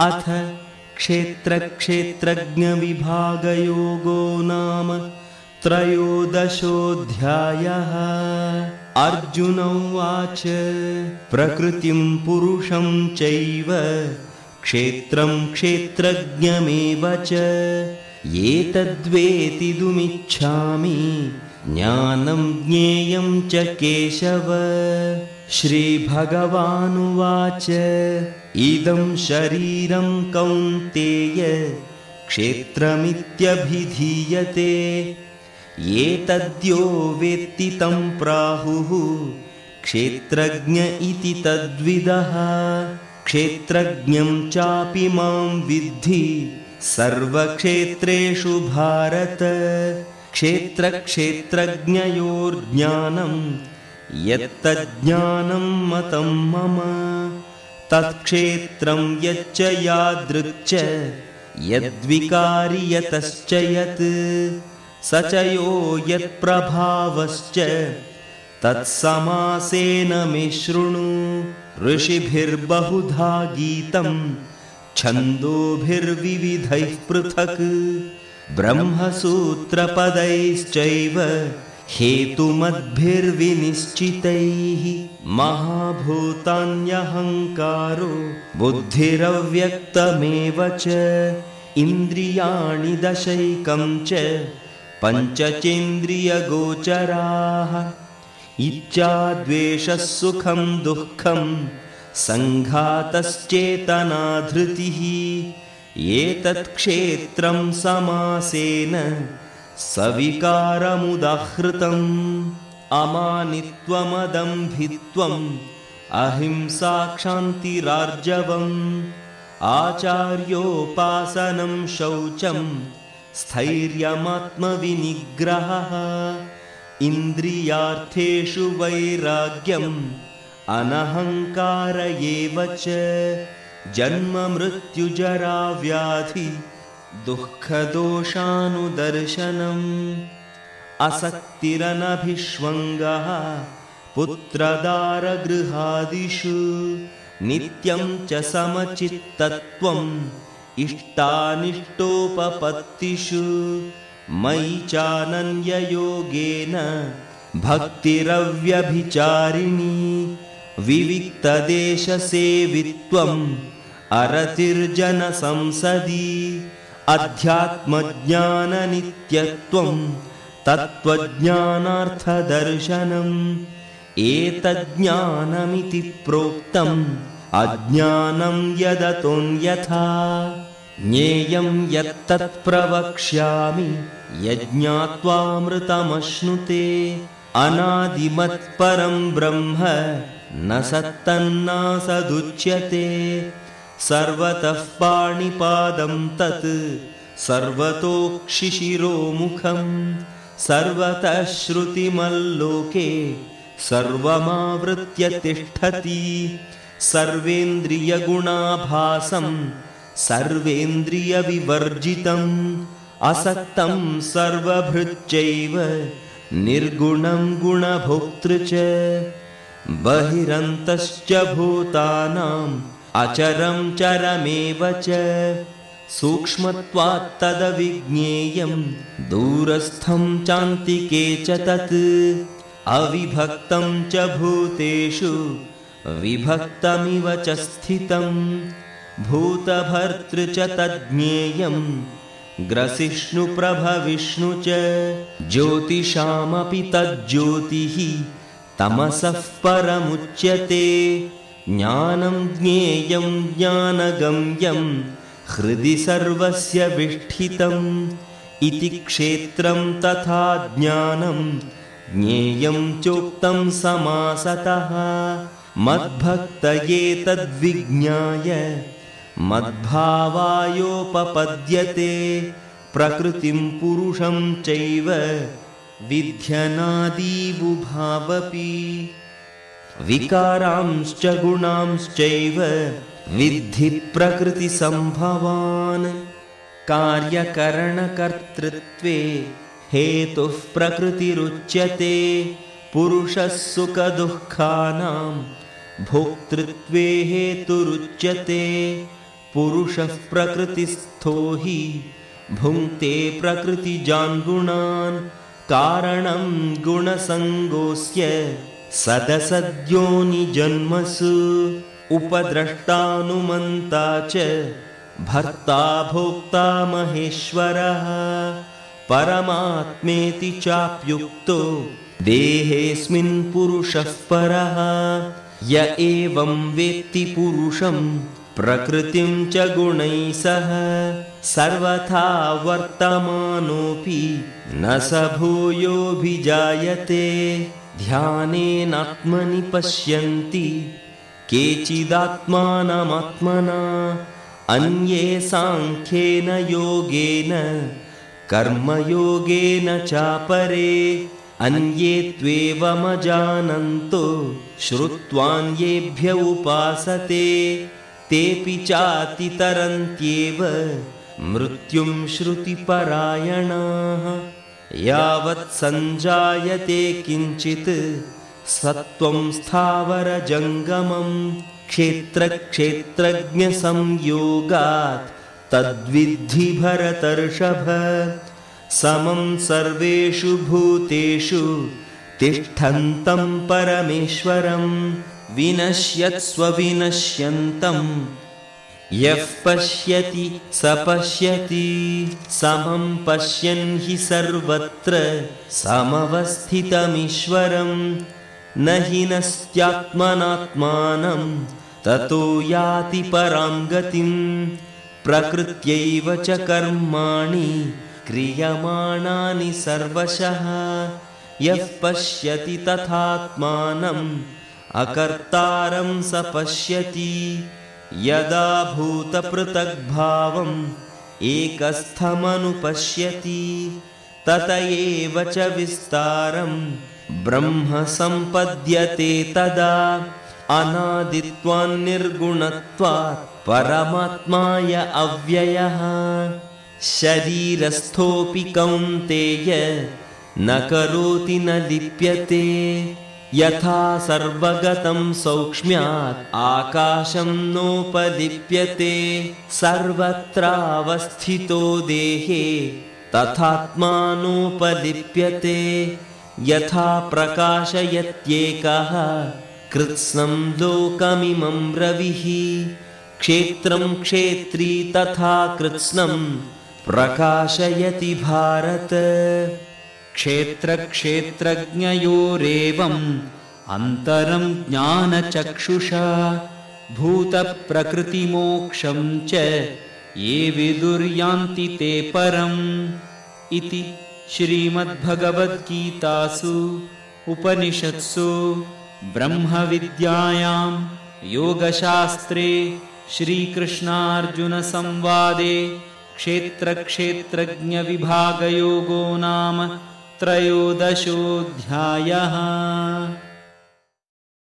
अथ क्षेत्रक्षेत्रज्ञविभागयोगो नाम त्रयोदशोऽध्यायः। अर्जुन उवाच प्रकृतिं पुरुषं चैव क्षेत्रं क्षेत्रज्ञमेव च। एतद्वेतितुमिच्छामि ज्ञानं ज्ञेयं च केशव। श्रीभगवानुवाच इदं शरीरं कौन्तेय क्षेत्रमित्यभिधीयते। एतद्यो वेत्ति तं प्राहुः क्षेत्रज्ञ इति तद्विदः। क्षेत्रज्ञं चापि मां विद्धि सर्वक्षेत्रेषु भारत। क्षेत्रक्षेत्रज्ञयोर्ज्ञानं यत्तज्ज्ञानं मतं मम तत्क्षेत्रं यच्च यादृक् यद्विकारि यतश्च यत् यो यत्प्रभावश्च। तत्समासेन मे शृणु ऋषिभिर्बहुधा गीतम् छन्दोभिर्विविधैः पृथक्। ब्रह्मसूत्रपदैश्चैव हेतुमद्भिर्विनिश्चितैः महाभूतान्यहङ्कारो बुद्धिरव्यक्तमेव च इन्द्रियाणि दशैकं च पञ्चचेन्द्रियगोचराः इच्छाद्वेषः सुखं दुःखं सङ्घातश्चेतनाधृतिः एतत्क्षेत्रं समासेन सविकारमुदाहृतम् अमानित्वमदम्भित्वम् अहिंसाक्षान्तिरार्जवम् आचार्योपासनं शौचम् स्थैर्यमात्मविनिग्रहः इन्द्रियार्थेषु वैराग्यम् अनहङ्कार एव च जन्ममृत्युजराव्याधि दुःखदोषानुदर्शनम्। असक्तिरनभिष्वङ्गः पुत्रदारगृहादिषु। नित्यं च समचित्तत्वम् इष्टानिष्टोपपत्तिषु। मयि चानन्ययोगेन भक्तिरव्यभिचारिणी विविक्तदेशसेवित्वम् अरतिर्जनसंसदि अध्यात्मज्ञाननित्यत्वं तत्त्वज्ञानार्थदर्शनम् एतज्ज्ञानमिति प्रोक्तम् अज्ञानं यदतोऽन्यथा ज्ञेयं यत्तत् प्रवक्ष्यामि यज्ञात्वामृतमश्नुते अनादिमत्परं ब्रह्म न सत्तन्नासदुच्यते सर्वतः पाणिपादं तत् सर्वतोक्षिशिरोमुखं सर्वतः श्रुतिमल्लोके सर्वमावृत्य तिष्ठति सर्वेन्द्रियगुणाभासं सर्वेन्द्रियविवर्जितम् असक्तं सर्वभृच्चैव निर्गुणं गुणभोक्तृ च बहिरन्तश्च भूतानाम् अचरं चरमेव च सूक्ष्मत्वात्तदविज्ञेयं दूरस्थं चान्तिके च तत् अविभक्तं च भूतेषु विभक्तमिव च स्थितं भूतभर्तृ च तज्ज्ञेयं ग्रसिष्णुप्रभविष्णु च ज्योतिषामपि तज्ज्योतिः तमसः परमुच्यते ज्ञानं ज्ञेयं ज्ञानगम्यं हृदि सर्वस्य विष्ठितम् इति क्षेत्रं तथा ज्ञानं ज्ञेयं चोक्तं समासतः। मद्भक्तये तद्विज्ञाय मद्भावायोपपद्यते प्रकृतिं पुरुषं चैव विध्यनादीबुभावपि विकारांश्च गुणांश्चैव विद्धि प्रकृतिसम्भवान् कार्यकरणकर्तृत्वे हेतुः प्रकृतिरुच्यते पुरुषः सुखदुःखानां भोक्तृत्वे हेतुरुच्यते पुरुषः प्रकृतिस्थो हि भुङ्क्ते प्रकृतिजान्गुणान्। कारणं गुणसङ्गोऽस्य सदसद्योनिजन्मसु उपद्रष्टानुमन्ता च भर्ता भोक्ता महेश्वरः परमात्मेति चाप्युक्तो देहेऽस्मिन् पुरुषः परः य एवं वेत्ति पुरुषं प्रकृतिं च गुणैः सह सर्वथा वर्तमानोऽपि न स भूयोऽभिजायते ध्यानेनात्मनि पश्यन्ति केचिदात्मानमात्मना अन्ये साङ्ख्येन योगेन कर्मयोगेन चापरे अन्ये त्वेवमजानन्तो श्रुत्वान्येभ्य उपासते तेऽपि चातितरन्त्येव मृत्युं श्रुतिपरायणाः यावत् सञ्जायते किञ्चित् सत्त्वं स्थावरजङ्गमं क्षेत्रक्षेत्रज्ञसंयोगात् तद्विद्धि भरतर्षभ। समं सर्वेषु भूतेषु तिष्ठन्तं परमेश्वरं। विनश्यत्स्वविनश्यन्तं यः पश्यति स पश्यति समं पश्यन् हि सर्वत्र समवस्थितमीश्वरं। न हि नस्त्यात्मनात्मानं ततो याति परां गतिं। प्रकृत्यैव च कर्माणि क्रियमाणानि सर्वशः। यः पश्यति तथात्मानम् अकर्तारं स पश्यति यदा भूतपृथग्भावम् एकस्थमनुपश्यति तत एव च विस्तारं ब्रह्म सम्पद्यते तदा अनादित्वान्निर्गुणत्वात् परमात्माय अव्ययः। शरीरस्थोऽपि कौन्तेय न करोति न लिप्यते यथा सर्वगतं सौक्ष्म्यात् आकाशं नोपलिप्यते सर्वत्रावस्थितो देहे तथात्मानोपलिप्यते यथा प्रकाशयत्येकः कृत्स्नं लोकमिमं रविः क्षेत्रं क्षेत्री तथा कृत्स्नं प्रकाशयति भारत क्षेत्रक्षेत्रज्ञयोरेवम् अन्तरं ज्ञानचक्षुषा भूतप्रकृतिमोक्षं च ये विदुर्यान्ति ते परम् इति श्रीमद्भगवद्गीतासु उपनिषत्सु ब्रह्मविद्यायां योगशास्त्रे श्रीकृष्णार्जुनसंवादे क्षेत्रक्षेत्रज्ञविभागयोगो नाम त्रयोदशोऽध्यायः